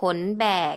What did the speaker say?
ขนแบก